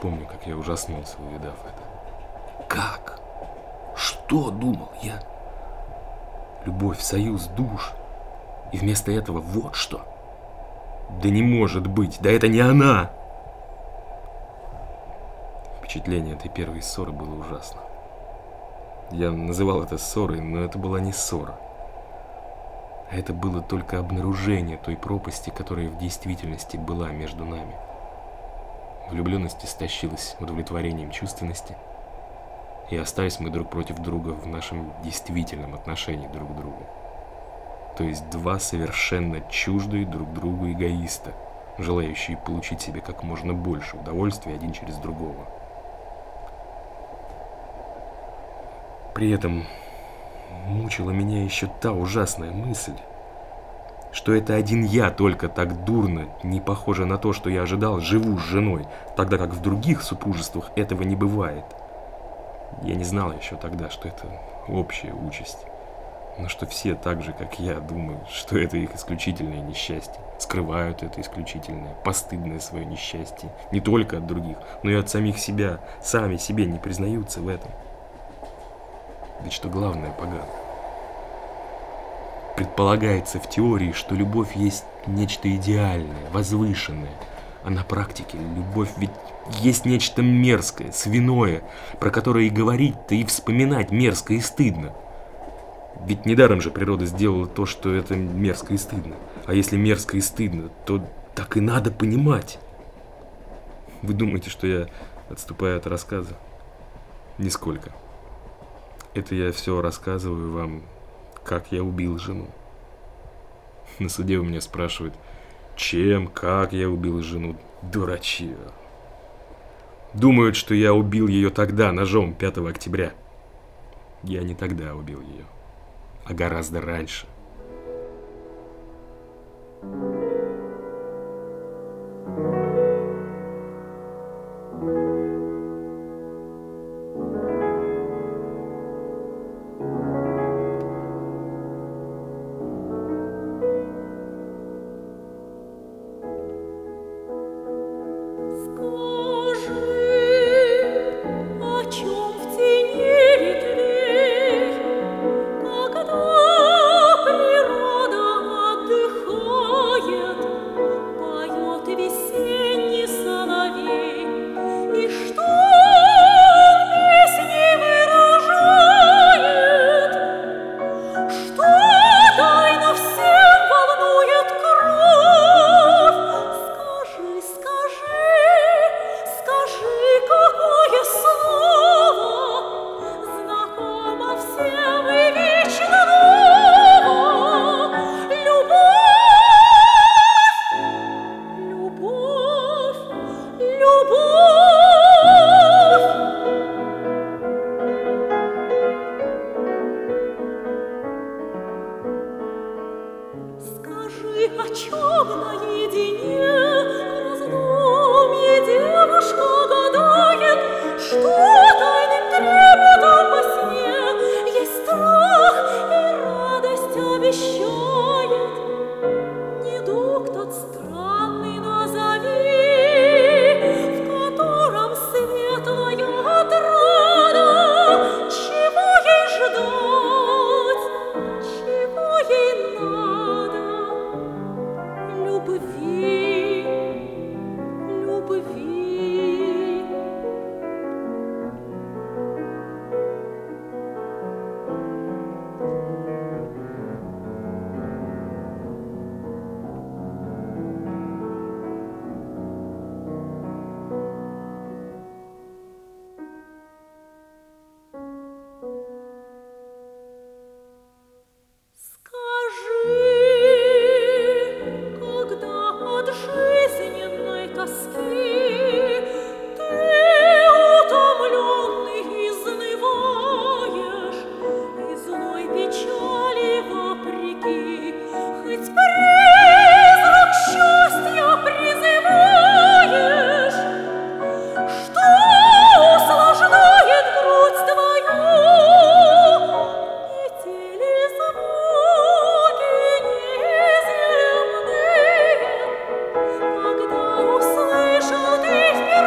Помню, как я ужаснулся, увидав это. Как? Что думал я? Любовь, союз, душ. И вместо этого вот что. Да не может быть, да это не она! Впечатление этой первой ссоры было ужасно. Я называл это ссорой, но это была не ссора. А это было только обнаружение той пропасти, которая в действительности была между нами. Влюбленность истощилась удовлетворением чувственности, и остались мы друг против друга в нашем действительном отношении друг к другу. То есть два совершенно чуждые друг другу эгоиста, желающие получить себе как можно больше удовольствия один через другого. При этом мучила меня еще та ужасная мысль, что это один я только так дурно, не похоже на то, что я ожидал, живу с женой, тогда как в других супружествах этого не бывает. Я не знал еще тогда, что это общая участь, но что все так же, как я, думают, что это их исключительное несчастье, скрывают это исключительное, постыдное свое несчастье, не только от других, но и от самих себя, сами себе не признаются в этом. Ведь что главное погано. Предполагается в теории, что любовь есть нечто идеальное, возвышенное, а на практике любовь ведь есть нечто мерзкое, свиное, про которое и говорить-то, и вспоминать мерзко и стыдно. Ведь недаром же природа сделала то, что это мерзко и стыдно. А если мерзко и стыдно, то так и надо понимать. Вы думаете, что я отступаю от рассказа? Нисколько. Это я все рассказываю вам, как я убил жену. На суде у меня спрашивают, чем, как я убил жену. Дурачье. Думают, что я убил ее тогда, ножом, 5 октября. Я не тогда убил ее, а гораздо раньше. Скоро наедине в раздумье девушка гадает, что